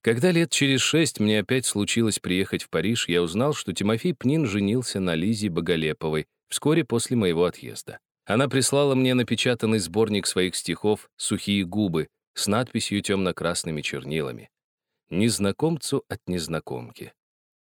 Когда лет через шесть мне опять случилось приехать в Париж, я узнал, что Тимофей Пнин женился на Лизе Боголеповой вскоре после моего отъезда. Она прислала мне напечатанный сборник своих стихов «Сухие губы» с надписью темно-красными чернилами. «Незнакомцу от незнакомки».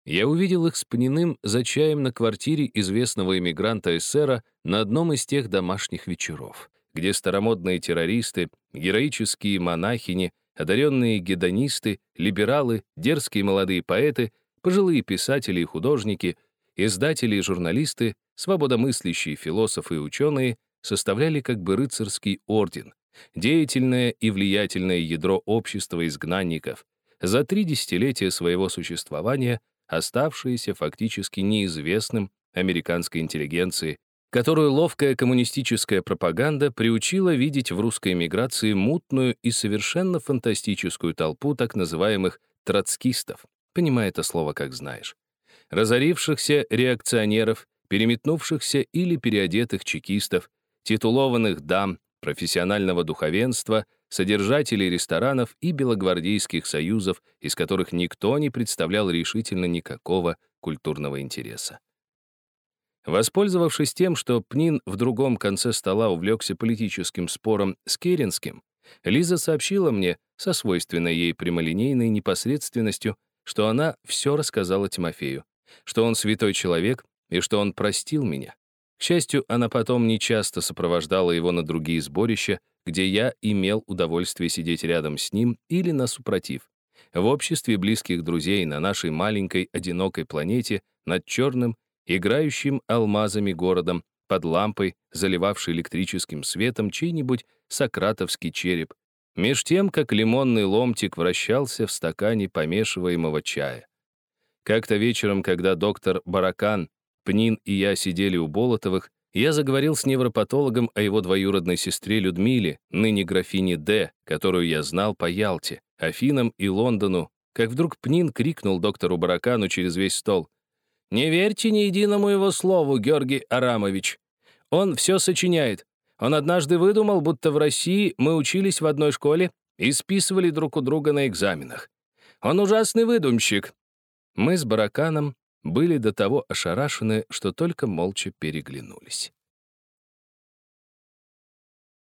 Я увидел их с Пниным за чаем на квартире известного эмигранта-эсера на одном из тех домашних вечеров, где старомодные террористы, героические монахини, одаренные гедонисты, либералы, дерзкие молодые поэты, пожилые писатели и художники, издатели и журналисты, свободомыслящие философы и ученые составляли как бы рыцарский орден, деятельное и влиятельное ядро общества изгнанников, за три десятилетия своего существования оставшееся фактически неизвестным американской интеллигенции, которую ловкая коммунистическая пропаганда приучила видеть в русской эмиграции мутную и совершенно фантастическую толпу так называемых троцкистов, понимая это слово как знаешь, разорившихся реакционеров, переметнувшихся или переодетых чекистов, титулованных дам, профессионального духовенства, содержателей ресторанов и белогвардейских союзов, из которых никто не представлял решительно никакого культурного интереса. Воспользовавшись тем, что Пнин в другом конце стола увлекся политическим спором с Керенским, Лиза сообщила мне со свойственной ей прямолинейной непосредственностью, что она все рассказала Тимофею, что он святой человек и что он простил меня. К счастью, она потом нечасто сопровождала его на другие сборища, где я имел удовольствие сидеть рядом с ним или на супротив, в обществе близких друзей на нашей маленькой одинокой планете над черным играющим алмазами городом, под лампой, заливавшей электрическим светом чей-нибудь сократовский череп, меж тем, как лимонный ломтик вращался в стакане помешиваемого чая. Как-то вечером, когда доктор Баракан, Пнин и я сидели у Болотовых, я заговорил с невропатологом о его двоюродной сестре Людмиле, ныне графине Д., которую я знал по Ялте, Афинам и Лондону, как вдруг Пнин крикнул доктору Баракану через весь стол. Не верьте ни единому его слову, Георгий Арамович. Он все сочиняет. Он однажды выдумал, будто в России мы учились в одной школе и списывали друг у друга на экзаменах. Он ужасный выдумщик. Мы с Бараканом были до того ошарашены, что только молча переглянулись.